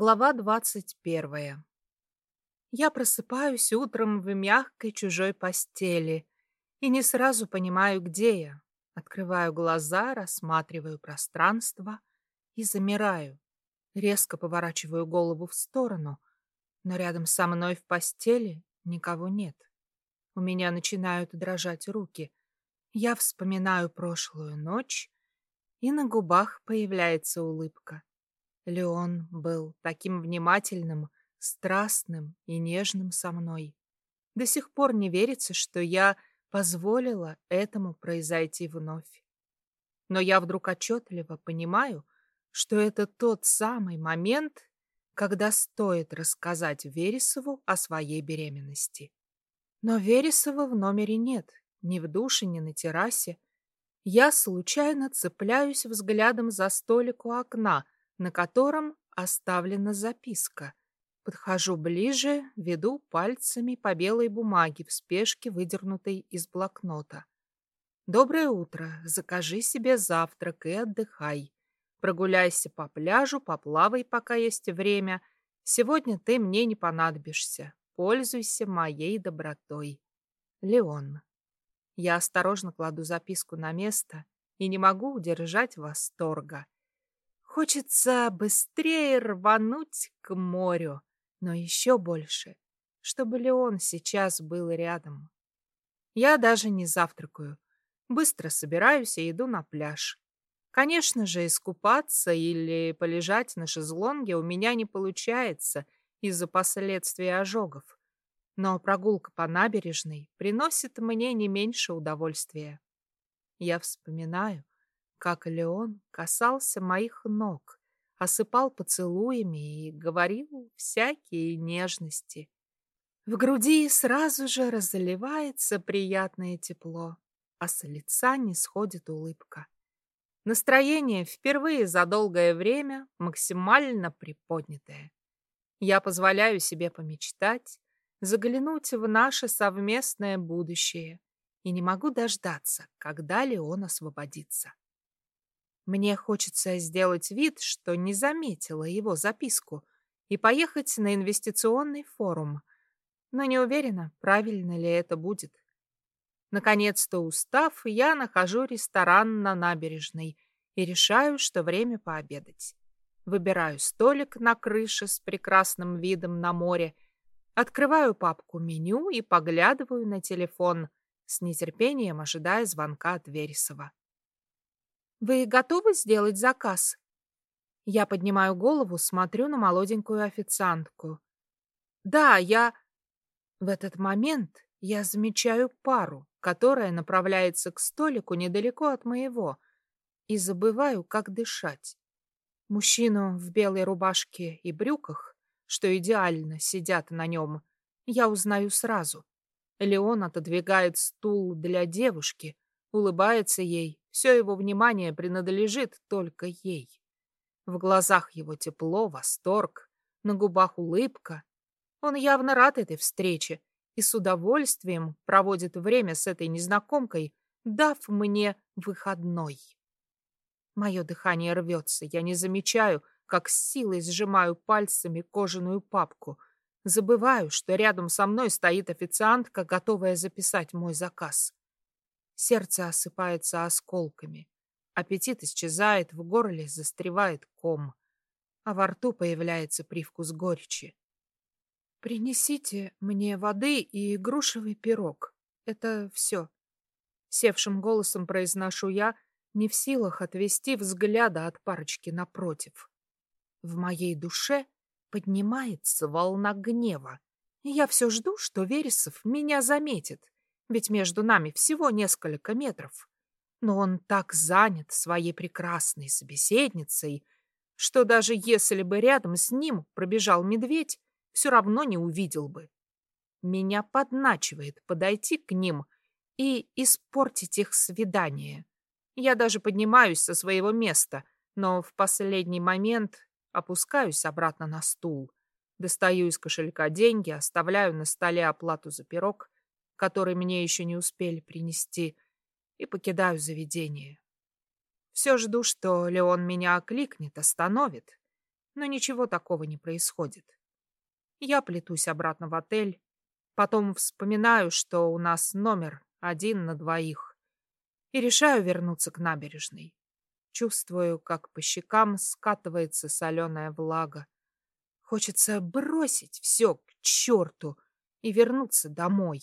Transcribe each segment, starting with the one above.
Глава двадцать первая. Я просыпаюсь утром в мягкой чужой постели и не сразу понимаю, где я. Открываю глаза, рассматриваю пространство и замираю. Резко поворачиваю голову в сторону, но рядом со мной в постели никого нет. У меня начинают дрожать руки. Я вспоминаю прошлую ночь, и на губах появляется улыбка. Леон был таким внимательным, страстным и нежным со мной. До сих пор не верится, что я позволила этому произойти вновь. Но я вдруг отчетливо понимаю, что это тот самый момент, когда стоит рассказать Вересову о своей беременности. Но Вересова в номере нет, ни в душе, ни на террасе. Я случайно цепляюсь взглядом за столик у окна — на котором оставлена записка. Подхожу ближе, веду пальцами по белой бумаге в спешке, выдернутой из блокнота. «Доброе утро. Закажи себе завтрак и отдыхай. Прогуляйся по пляжу, поплавай, пока есть время. Сегодня ты мне не понадобишься. Пользуйся моей добротой. Леон». Я осторожно кладу записку на место и не могу удержать восторга. Хочется быстрее рвануть к морю, но еще больше, чтобы Леон сейчас был рядом. Я даже не завтракаю. Быстро собираюсь и иду на пляж. Конечно же, искупаться или полежать на шезлонге у меня не получается из-за последствий ожогов. Но прогулка по набережной приносит мне не меньше удовольствия. Я вспоминаю, как Леон касался моих ног, осыпал поцелуями и говорил всякие нежности. В груди сразу же разливается приятное тепло, а с лица не сходит улыбка. Настроение впервые за долгое время максимально приподнятое. Я позволяю себе помечтать, заглянуть в наше совместное будущее и не могу дождаться, когда Леон освободится. Мне хочется сделать вид, что не заметила его записку и поехать на инвестиционный форум, но не уверена, правильно ли это будет. Наконец-то устав, я нахожу ресторан на набережной и решаю, что время пообедать. Выбираю столик на крыше с прекрасным видом на море, открываю папку меню и поглядываю на телефон, с нетерпением ожидая звонка от Вересова. Вы готовы сделать заказ? Я поднимаю голову, смотрю на молоденькую официантку. Да, я... В этот момент я замечаю пару, которая направляется к столику недалеко от моего, и забываю, как дышать. Мужчину в белой рубашке и брюках, что идеально сидят на нем, я узнаю сразу. Леон отодвигает стул для девушки, улыбается ей все его внимание принадлежит только ей. В глазах его тепло, восторг, на губах улыбка. Он явно рад этой встрече и с удовольствием проводит время с этой незнакомкой, дав мне выходной. Мое дыхание рвется, я не замечаю, как с силой сжимаю пальцами кожаную папку. Забываю, что рядом со мной стоит официантка, готовая записать мой заказ. Сердце осыпается осколками. Аппетит исчезает, в горле застревает ком, а во рту появляется привкус горечи. «Принесите мне воды и грушевый пирог. Это все». Севшим голосом произношу я, не в силах отвести взгляда от парочки напротив. В моей душе поднимается волна гнева. Я все жду, что Вересов меня заметит ведь между нами всего несколько метров. Но он так занят своей прекрасной собеседницей, что даже если бы рядом с ним пробежал медведь, все равно не увидел бы. Меня подначивает подойти к ним и испортить их свидание. Я даже поднимаюсь со своего места, но в последний момент опускаюсь обратно на стул. Достаю из кошелька деньги, оставляю на столе оплату за пирог который мне еще не успели принести, и покидаю заведение. Все жду, что Леон меня окликнет, остановит. но ничего такого не происходит. Я плетусь обратно в отель, потом вспоминаю, что у нас номер один на двоих, и решаю вернуться к набережной. Чувствую, как по щекам скатывается соленая влага. Хочется бросить все к черту и вернуться домой.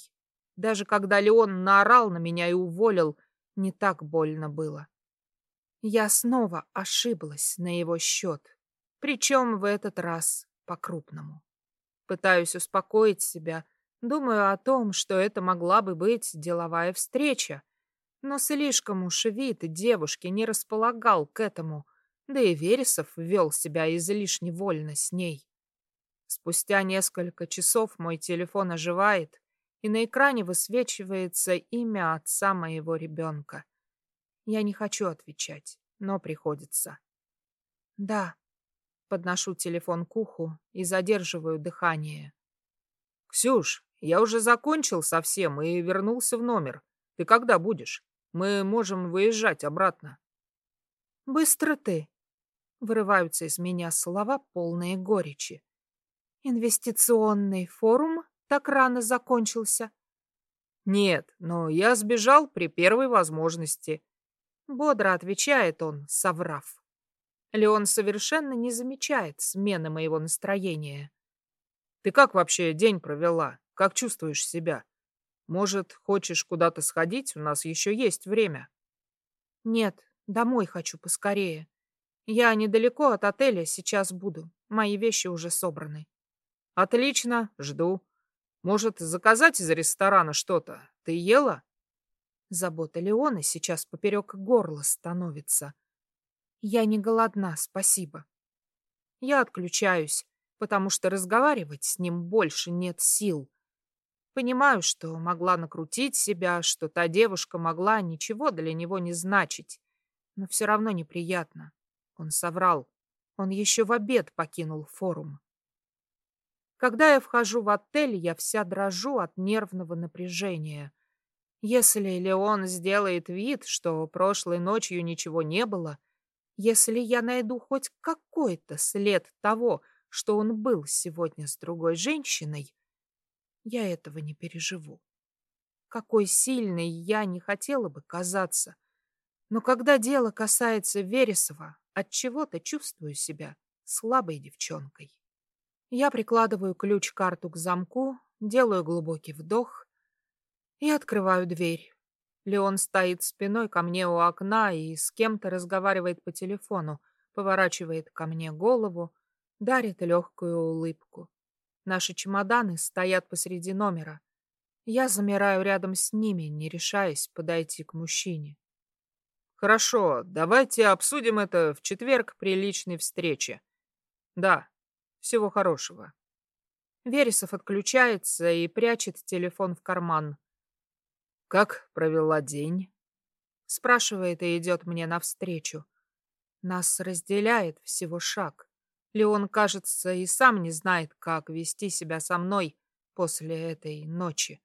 Даже когда Леон наорал на меня и уволил, не так больно было. Я снова ошиблась на его счет, причем в этот раз по-крупному. Пытаюсь успокоить себя, думаю о том, что это могла бы быть деловая встреча, но слишком уж вид девушки не располагал к этому, да и Вересов вел себя излишне вольно с ней. Спустя несколько часов мой телефон оживает, и на экране высвечивается имя отца моего ребенка. Я не хочу отвечать, но приходится. Да, подношу телефон к уху и задерживаю дыхание. «Ксюш, я уже закончил совсем и вернулся в номер. Ты когда будешь? Мы можем выезжать обратно». «Быстро ты!» Вырываются из меня слова, полные горечи. «Инвестиционный форум так рано закончился?» «Нет, но я сбежал при первой возможности», — бодро отвечает он, соврав. Леон совершенно не замечает смены моего настроения. «Ты как вообще день провела? Как чувствуешь себя? Может, хочешь куда-то сходить? У нас еще есть время». «Нет, домой хочу поскорее. Я недалеко от отеля сейчас буду. Мои вещи уже собраны». «Отлично, жду. Может, заказать из ресторана что-то? Ты ела?» Забота Леона сейчас поперек горла становится. Я не голодна, спасибо. Я отключаюсь, потому что разговаривать с ним больше нет сил. Понимаю, что могла накрутить себя, что та девушка могла ничего для него не значить. Но все равно неприятно. Он соврал. Он еще в обед покинул форум. Когда я вхожу в отель, я вся дрожу от нервного напряжения. Если Леон сделает вид, что прошлой ночью ничего не было, если я найду хоть какой-то след того, что он был сегодня с другой женщиной, я этого не переживу. Какой сильной я не хотела бы казаться. Но когда дело касается Вересова, от чего то чувствую себя слабой девчонкой. Я прикладываю ключ-карту к замку, делаю глубокий вдох и открываю дверь. Леон стоит спиной ко мне у окна и с кем-то разговаривает по телефону, поворачивает ко мне голову, дарит легкую улыбку. Наши чемоданы стоят посреди номера. Я замираю рядом с ними, не решаясь подойти к мужчине. «Хорошо, давайте обсудим это в четверг при личной встрече. Да, всего хорошего. Вересов отключается и прячет телефон в карман. «Как провела день?» Спрашивает и идет мне навстречу. Нас разделяет всего шаг. Леон, кажется, и сам не знает, как вести себя со мной после этой ночи.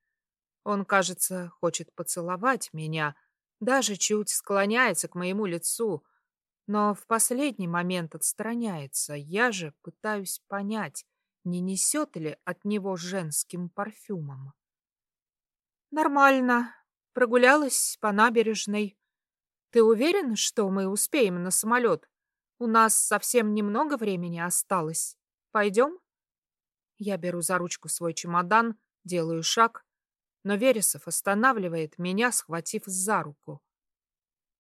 Он, кажется, хочет поцеловать меня, даже чуть склоняется к моему лицу, но в последний момент отстраняется. Я же пытаюсь понять, не несет ли от него женским парфюмом. Нормально. Прогулялась по набережной. Ты уверен, что мы успеем на самолет? У нас совсем немного времени осталось. Пойдем? Я беру за ручку свой чемодан, делаю шаг, но Вересов останавливает меня, схватив за руку.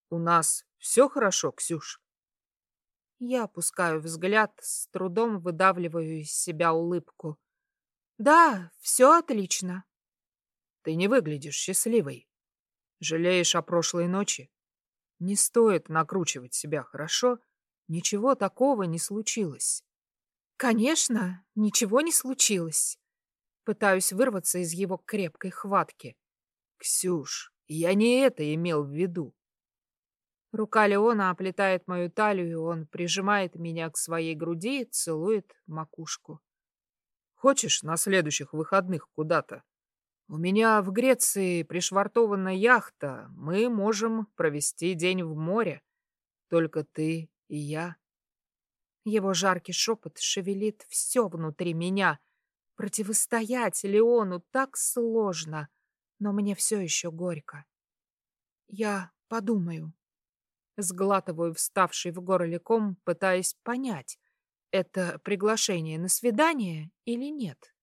У нас все хорошо, Ксюш? Я опускаю взгляд, с трудом выдавливаю из себя улыбку. Да, все отлично. Ты не выглядишь счастливой. Жалеешь о прошлой ночи? Не стоит накручивать себя, хорошо? Ничего такого не случилось. Конечно, ничего не случилось. Пытаюсь вырваться из его крепкой хватки. Ксюш, я не это имел в виду. Рука Леона оплетает мою талию, он прижимает меня к своей груди целует макушку. Хочешь на следующих выходных куда-то? У меня в Греции пришвартована яхта. Мы можем провести день в море. Только ты и я. Его жаркий шепот шевелит все внутри меня. Противостоять Леону так сложно, но мне все еще горько. Я подумаю. Сглатываю вставший в горле ком, пытаясь понять, это приглашение на свидание или нет.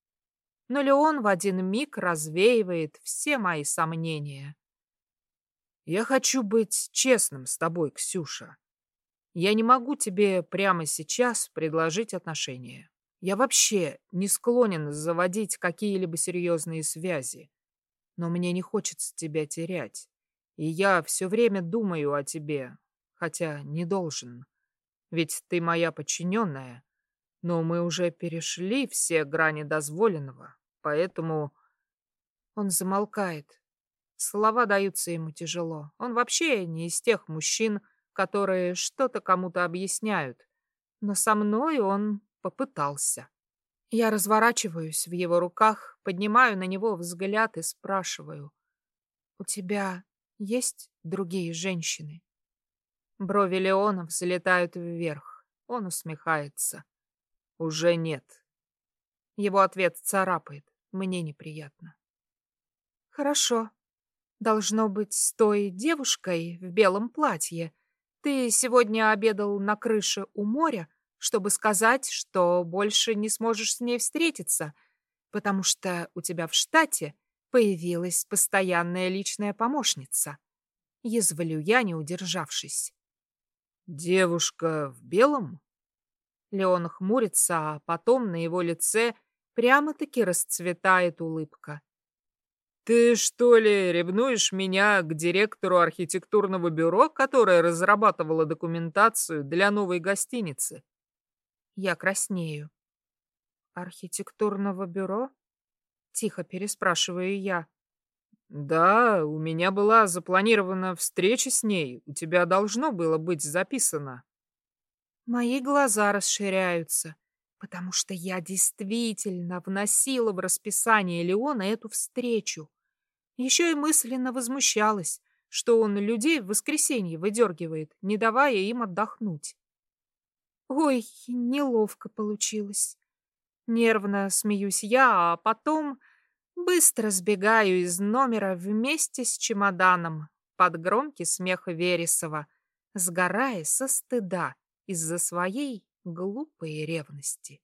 Но Леон в один миг развеивает все мои сомнения. Я хочу быть честным с тобой, Ксюша. Я не могу тебе прямо сейчас предложить отношения. Я вообще не склонен заводить какие-либо серьезные связи. Но мне не хочется тебя терять. И я все время думаю о тебе, хотя не должен. Ведь ты моя подчиненная. Но мы уже перешли все грани дозволенного, поэтому... Он замолкает. Слова даются ему тяжело. Он вообще не из тех мужчин, которые что-то кому-то объясняют. Но со мной он попытался. Я разворачиваюсь в его руках, поднимаю на него взгляд и спрашиваю. «У тебя есть другие женщины?» Брови Леона взлетают вверх. Он усмехается. «Уже нет». Его ответ царапает. Мне неприятно. «Хорошо. Должно быть, с той девушкой в белом платье. Ты сегодня обедал на крыше у моря, чтобы сказать, что больше не сможешь с ней встретиться, потому что у тебя в штате появилась постоянная личная помощница. Язволю я, не удержавшись. «Девушка в белом?» Леон хмурится, а потом на его лице прямо-таки расцветает улыбка. «Ты что ли ревнуешь меня к директору архитектурного бюро, которое разрабатывало документацию для новой гостиницы?» Я краснею. «Архитектурного бюро?» Тихо переспрашиваю я. «Да, у меня была запланирована встреча с ней. У тебя должно было быть записано». Мои глаза расширяются, потому что я действительно вносила в расписание Леона эту встречу. Еще и мысленно возмущалась, что он людей в воскресенье выдергивает, не давая им отдохнуть. Ой, неловко получилось. Нервно смеюсь я, а потом быстро сбегаю из номера вместе с чемоданом под громкий смех Вересова, сгорая со стыда из-за своей глупой ревности.